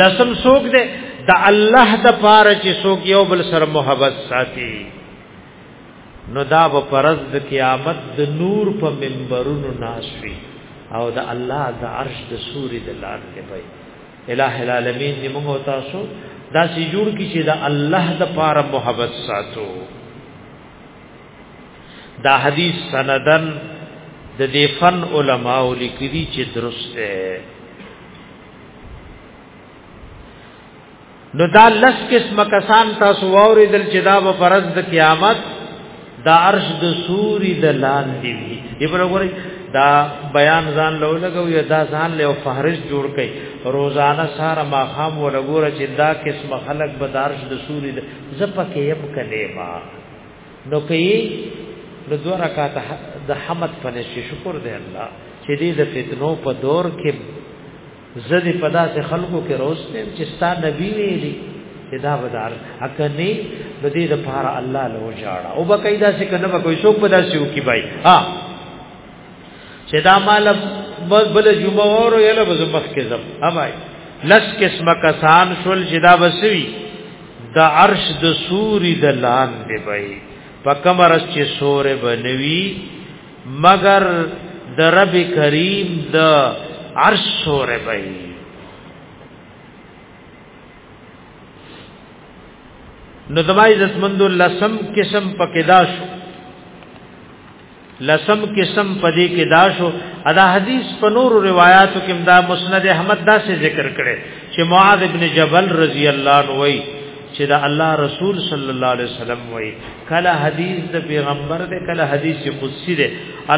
لسم سوک دے دا الله د پاره چې سوک یو بل سره محبت ساتي نو دا به پرز د قیامت د نور په منبرونو ناشوي او د الله د عرش د سوري د لاندې وي الہ العالمین دې موږ تاسو دا سې جوړ کی چې دا الله د پاره محبت ساتو دا حدیث سندن د دې فن علماء لیکلي چې درسته نو دا لس قسم کسان تاسو ووري دل چې دا به فرض د قیامت دا عرش د سوري د لاندې وي ایبره ګوري دا بیان ځان لو لګو یا دا ځان له فهرش جوړ کړي روزانه ساره ما خام و لګور چې دا قسم خلق به د عرش د سوري د زپکه یب کلیما نو کوي نو دوه رکعات د حمد په نشي شکر دی الله چې دې د فتنو په دور کې زدي پدا سے خلقو کې روزته چې ستا نبی ویلي چې دا بدار اکني د دې لپاره الله له جاړه او بقایدا سے کنه به کوئی څوک پدا سیو کی بای ها چې دا مال بل جمعه ورو یله به مخ کې زم امای لس قسمه کسان شول چې دا بسوي د عرش د سوري د لان دی بای په کمر چې سورې بنوي مگر د رب کریم د عرش سورې بای نو دمای عزتمند لسم قسم پکې دا شو لسم قسم پدې کې دا شو ادا حدیث په نور روایتو کې دا مسند احمد دا سے ذکر کړي چې معاذ ابن جبل رضی الله عنه وای چې دا الله رسول صلی الله علیه وسلم وای کله حدیث د پیغمبر دې کله حدیث قدسی دې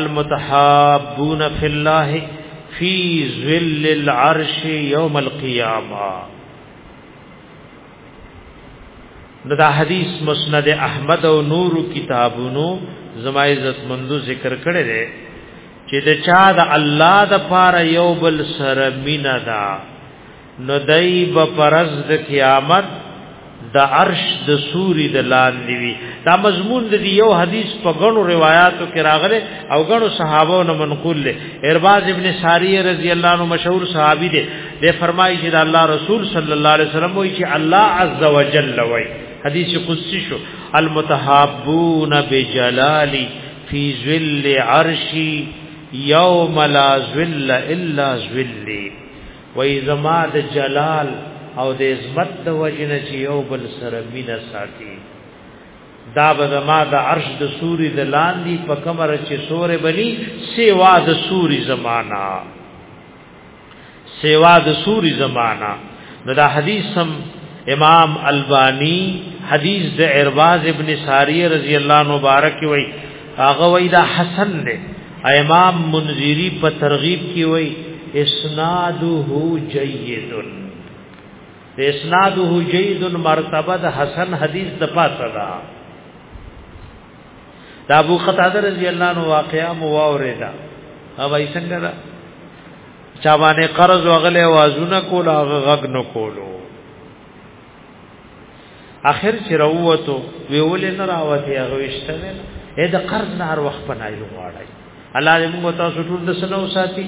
المتحابون فی الله فی ظل العرش یوم القیامه نو دا حدیث مسند احمد او نور کتابونو زما عزت مندو ذکر کړی دی چې د چا د الله د پاره یو بل سره مینا دا نو دای په پرز د قیامت د عرش د سوري د لاندې وی دا مضمون د یو حدیث په غنو روایتو کې راغله او غنو صحابو نه منقول له ارباز ابن ساری رضی الله عنه مشهور صحابي دی به فرمایي چې الله رسول صلی الله علیه وسلم وایي چې الله عز وجل وایي حدیث قدسی شو المتحابون بجلالی فی ظل عرشی یوم لا ظل الا ظلی وای زما د جلال او د عظمت د وجنه چې یو بل سره مینا ساتي دا به زما د عرش د سوري د لاندې په کمر چې سورې بني سیوا د سوري زمانہ سیوا د سوری زمانہ نو دا حدیث هم امام البانی حدیث د ارواز ابن ساری رضی الله عنه مبارک وی هغه وی دا حسن دی امام منذری په ترغیب کی وی اسناده جید اسناده جید مرتبه د حسن حدیث د پاسه ده دا ابو قتاده رضی الله عنه واقعا مو واوریدا او وای څنګه دا چا باندې قرض وغلې وازونه کول هغه غږ نه کولو اخر چې راووتو ویول نه راوته هغه وشته نه اې د قرض نه هر وخت پنای لغواړي الله دې موږ تاسو ټول د سنو ساتي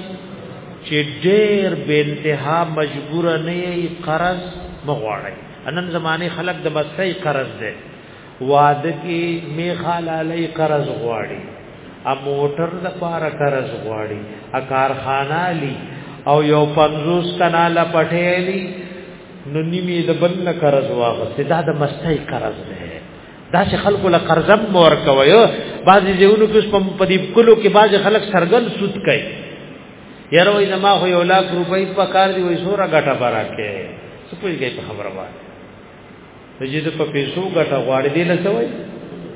چې ډېر به انتها مجبور نه یې قرض مغواړي انن زمانه خلک د مستی قرض ده واده کې میخالالې قرض غواړي ا موټر د پاره قرض غواړي ا کارخانه لی او یو 50 کناله پټېلی نو نیمه د بل قرض واغسته دا د مستۍ قرض دی دا چې خلکو له قرضم مور کوي بعضی ځایونو کې په دې کلو کې بعضی خلک سرګل سود کوي یاره وای زما خو یو لاک روپۍ په کار دی وای سوره غټه برا کې سپوږی په خبره وای چې د په پیسو ګټه غواړي دی لسوي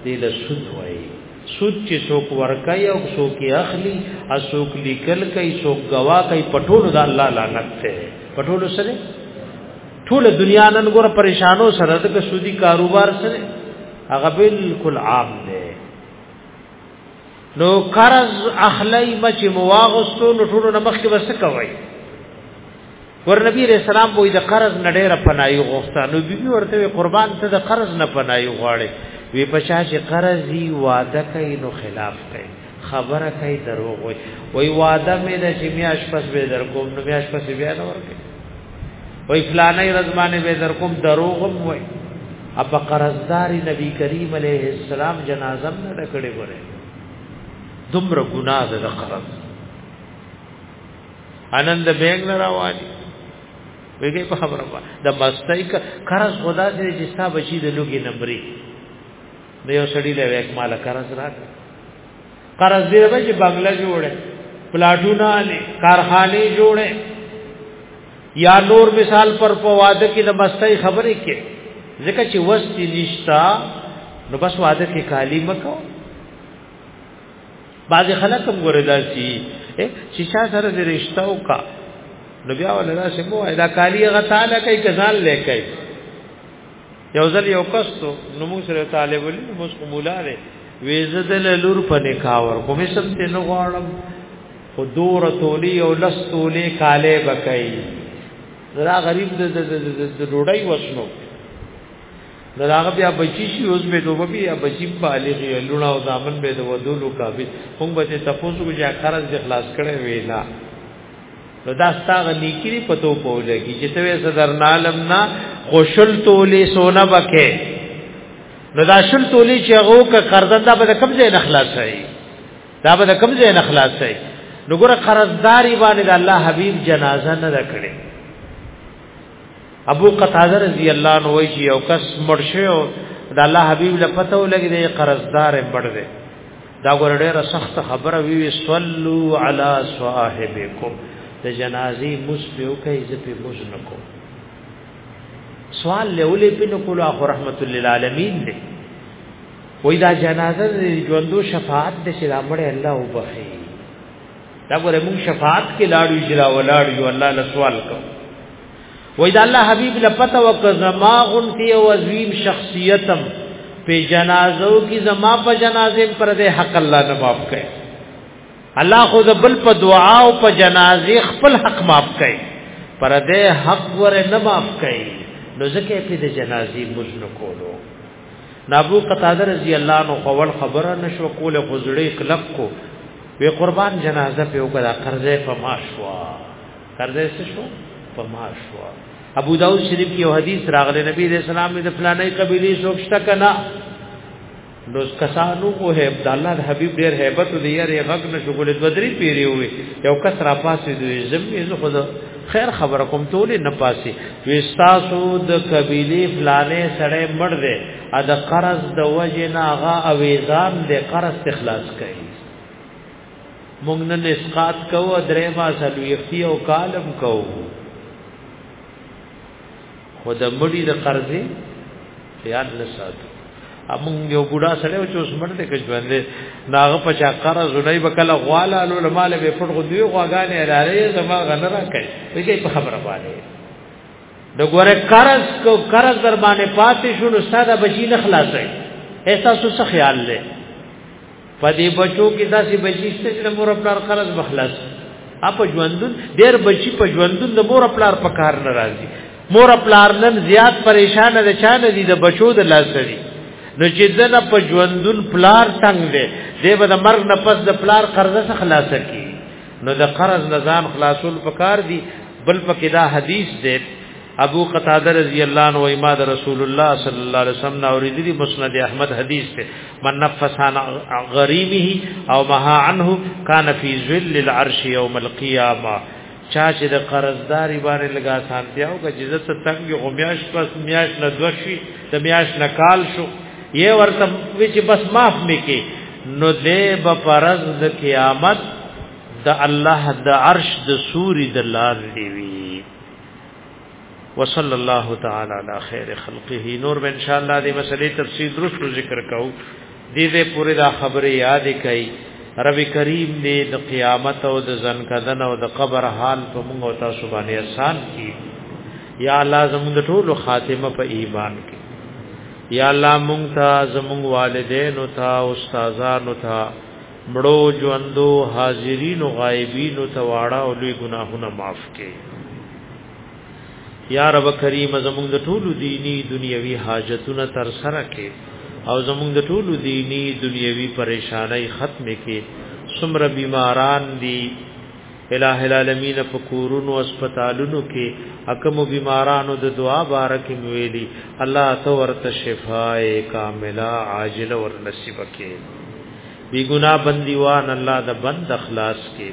دی له سود وای سود چې څوک ورکای او څوک یې اخلي او څوک لیکل کوي څوک گوا کوي پټول د الله لعنت ته پټول سره ټول دنیا نن ګور پریشانو سره د سودی کاروبار سره هغه بالکل عام دی نو قرض اخلی مچ مواغستو نو ټول نمخ کې بس کوي ور نبی رسول الله وې د قرض نه ډېره پناهي غوښته نو بیبي ورته قربان ته د قرض نه پناهي غواړي وی پچا چې قرضي وعده کوي نو خلاف کوي خبره کوي دروغ وي وی وعده مې د چې میاش پس به در کوم نو میاش پس بیا نه ورکه وی فلانه رزمانه به در کوم دروغ وي اپا قرضداري نبی کریم علیه السلام جنازه نه ډکړې وره دومره ګناه ده قرض انند بینګ نه راوالي ویګي په خبره وه د مستای ک قرض خدا دې چې ستا بچی د لوګي نمبرې نو یو سړی له وک مال قرض راک قرض دې به چې بنگله جوړه پلاټونه علي کارخانه جوړه یا نور مثال پر پواده کې د مستای خبرې کې ځکه چې وستی نشتا نو بس واده کې کالی مکو بعض خلک هم ګوره داسي چې شاه سره د رشتہ او کا نو بیا ولا داسې مو دا کالی غ تعالی کوي کزال لکای یو ځل یو کستو نو موږ سره طالب ول موږ قبوله لري ویزدل لور په نکاور کومې سم ته نو غواړم خو دور تولی او لس تولی کاله بکای زرا غریب د ډوډۍ وسنو نو هغه بیا بچی شي اوس به دوه بیا بچی بالغ لونه او دامن به د ودولو کابه هم به ته تاسو کو چې قرض د خلاص کړي وینا نو دا ستاغه نیکری پتو پوجا کی چې ته صدر نالم نا خوشل تولی سونا بکه نو دا شل تولی چې هغه ک قرض دا به کم ځای نه خلاص شي دا به کم ځای نه خلاص شي نو ګره قرضداري باندې الله حبيب جنازه نه کړي ابو قتاده رضی الله عنه وایي چې یو کس مړ شو د الله حبیب له پته ولګي دی قرضدار مړ دی دا ګور ډیره سخت خبره وی وی صلو علی صاحبکم د جنازي مسلو کوي زپی مزنکو سوال لولې په نقول اخو رحمت للعالمین دی وای دا جنازه د ژوندو شفاعت د شلامړې الله وبخي دا ګوره موږ شفاعت کې لاړو اجرا ولاړو الله له سوال کو وای دا الله حبیب له پته وک زما غنتی او عظیم شخصیتم په جنازو کې زما په جنازې پر دې حق الله نه معاف کړي الله خو بل په دعا او په جنازې خپل حق معاف کړي پر دې حق ور نه معاف کړي نو ځکه په دې جنازې مزن کولو نابو قتاده رضی الله عنه خول خبره نشو کول غزړې کلک کو وی قربان جنازه په وکړه قرضې په ما شو قرضې څه شو په ما شو ابو داود شریف کې یو حدیث راغلی نبی رسول الله صلی الله علیه وسلم د فلانه قبیله شوکشته کنا نو کسانو کو ہے د الله د حبیب ډیر hebat دی یې غږ نه شغل د بدری پیری وي یو کس را پاسې دوی زمي زه خود خیر خبر کوم ټول نه پاسي وستاسو د قبيله فلانه سړی مړ دی ا د قرض د وجه نه غا اويزان د قرض تخلاص کوي مونږ نن اسقات کوو درې ما سلو یفتی او کالم کوو خود مړی د قرضې یاد نه ساتو امون یو بوډا سره چې اوس مړ دی که ژوند دی ناغه په چا قرض نه به کله غواله لو مال به پټ غو دی غواګانې لاره زما غنه را کوي ویږي په خبره باندې د ګوره قرض کو قرض در باندې پاتې شو نو ساده بچی نه خلاصي احساسو څه خیال لې په دې بچو کې داسې بچی شته چې مور خپل قرض بخلاص اپ ژوندون ډېر بچی په ژوندون د مور خپل په کار ناراضي مور خپل نن زیات پریشان ده چا نه دي د بچو د لاس لري نو چې دنه په ژوندون پلار تنگ دی دی به د مرګ نه پس د پلار قرض څخه خلاص کی نو د قرض نظام خلاصول پکار دی بل پکې دا حدیث دی ابو قتاده رضی الله عنه وای ما د رسول الله صلی الله علیه وسلم نو ورېدلی مسند احمد حدیث ته من نفس عن غریمه او مها عنه کان فی ذل العرش یوم القیامه چا چې د قرضداري باندې لګا سانتیا او جزت تنګ غمیاش پس میاش نه دوشي د میاش نه کال شو یې ورته وچ بس معاف میکي نو دې به پرز د قیامت د الله د عرش د سوري د لار دی وی وصلی الله تعالی علی خیر خلقه نور به ان شاء الله دې مسلې تفصیل درست ذکر کوو دې دې پوری دا خبره یاد کړئ رب کریم دې د قیامت او د ځن کدن او د قبر حال په موږ او تاسو باندې آسان کړي یا الله زموږ د ټولو خاتمه په ایمان کې یا الله مونږ ته زموږ والدین او ته استادانو ته مړو ژوندو حاضرین او غایبین ته واړه او لوی ګناهونه معاف کړي یا رب کریم زموږ د ټولو دینی دنیوي حاجتونه تر سره کړي او زموږ د ټولو دینی دنیوي پریشانای ختم کړي سمر بیماران دي الہ العالمین په کورونو هسپتالونو کې حکم بیمارانو د دعا بارک ویلي الله تو ورته شفای کامله عاجله ور نصیب کړي بی ګنا بندیوان الله د بند اخلاص کې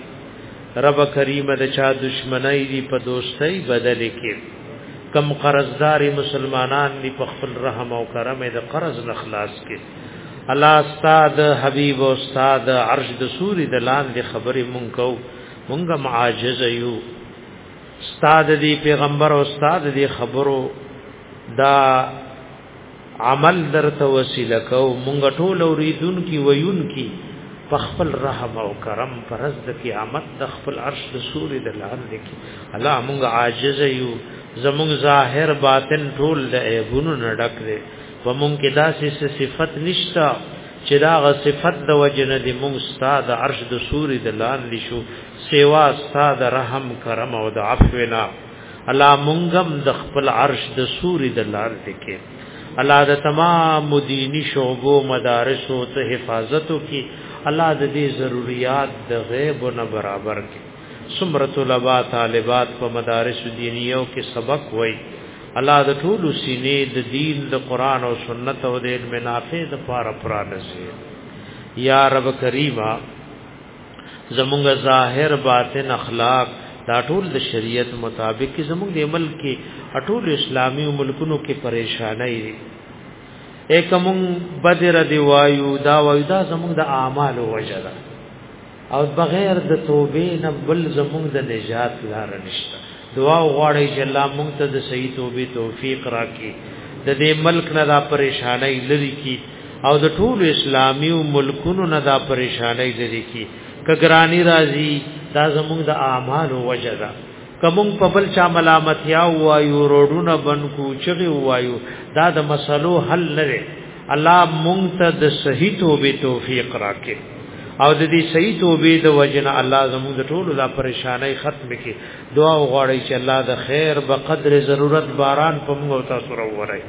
رب کریم د چا دشمنی دی په دوستۍ بدل کې کم قرضدار مسلمانان دی په خپل رحم او کرم د قرض نخلاص کې الله استاد حبیب او استاد عرش د سوري د لاندې خبرې مونږ کو مونږ معاجز یو استاد دی پیغمبر او استاد دی خبرو دا عمل درته وسیله کو مونږ ټول اوریدون کی ویون کی په خپل رحم او کرم پرز د قیامت د خپل عرش د سوري د لاندې کی الله مونږ عاجز یو زمونږ ظاهر باطن ټول د ایبونو نډک دی و مونږ کې داسې صفت نشتا چې دا غ صفت د وجنه د مونږ استاد عرش د سوري د لاندې شو سیوا استاد رحم کرم او د عفو نه الله مونږم د خپل عرش د سوري د لار ټکي الله د تمام دینی شعبو مدارس او ته حفاظت کی الله د دې ضرورت د غیب نه برابر کی سمره طلبه طالبات په مدارس دینیو کې سبق وای الله د ټول سینې د دین د قران او سنت او د علم نافع د پاره پرانځي یا رب کریمه زمونږ ظاهر باطن اخلاق دا ټول د شریعت مطابق زمونږ د عمل کې ټول اسلامي ملکونو کې پریشانای دي اکمون بدر دی وایو دا وایو دا زمونږ د اعمال وجه ده او بغیر د توبې نه بل زمونږ د نجات لار نشته دعا غواړی چې الله مونږ ته د صحیح توبې توفیق راکړي د دې ملک نه دا پریشانای لري کی او د ټول اسلامی ملکونو نه دا پریشانای لري کی کګرانی راځي دا زموږ د اعمال وجه ده کوم په بل چا ملامتیا وایو روډونه بن کو چغي وایو دا د مسلو حل لري الله مونږ ته د صحیح توبې توفیق راکړي او د دې صحیح توبې د وجنه الله زموږ د ټولو د پریشانای ختم کړي دعا وغواړي چې الله د خیر بقدر ضرورت باران په موږ تاسو راوړي